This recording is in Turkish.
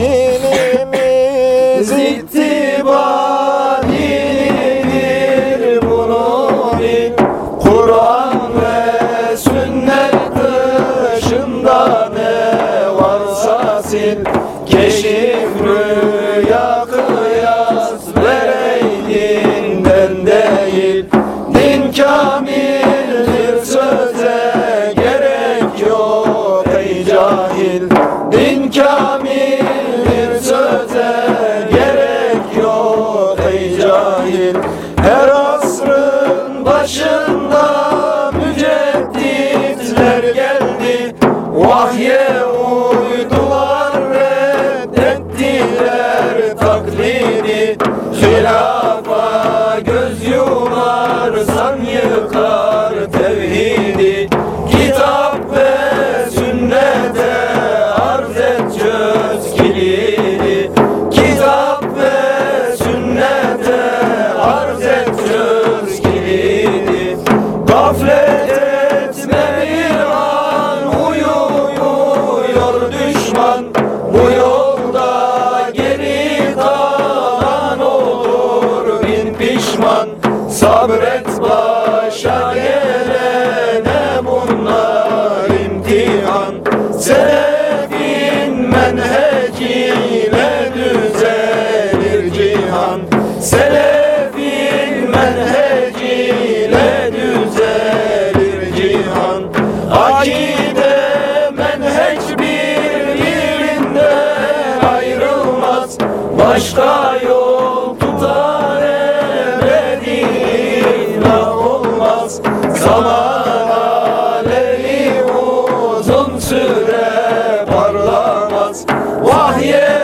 Dinimiz ittiba dinidir bunu Kur'an ve sünnet dışında ne varsa sil. Keşif rüya kıyas vereydinden değil. Din kamildir söze gerek yok ey Din kamildir başında mücedditler geldi. Vahye uydular reddettiler taklidi. Hilafa Gaflet bir an uyuyor düşman. Bu yolda geri kalan olur bin pişman. Sabret başa gelene bunlar imtihan. Selefin Başka yol tutar ebedi ilah olmaz. Zaman alevi uzun süre parlamaz. Vahye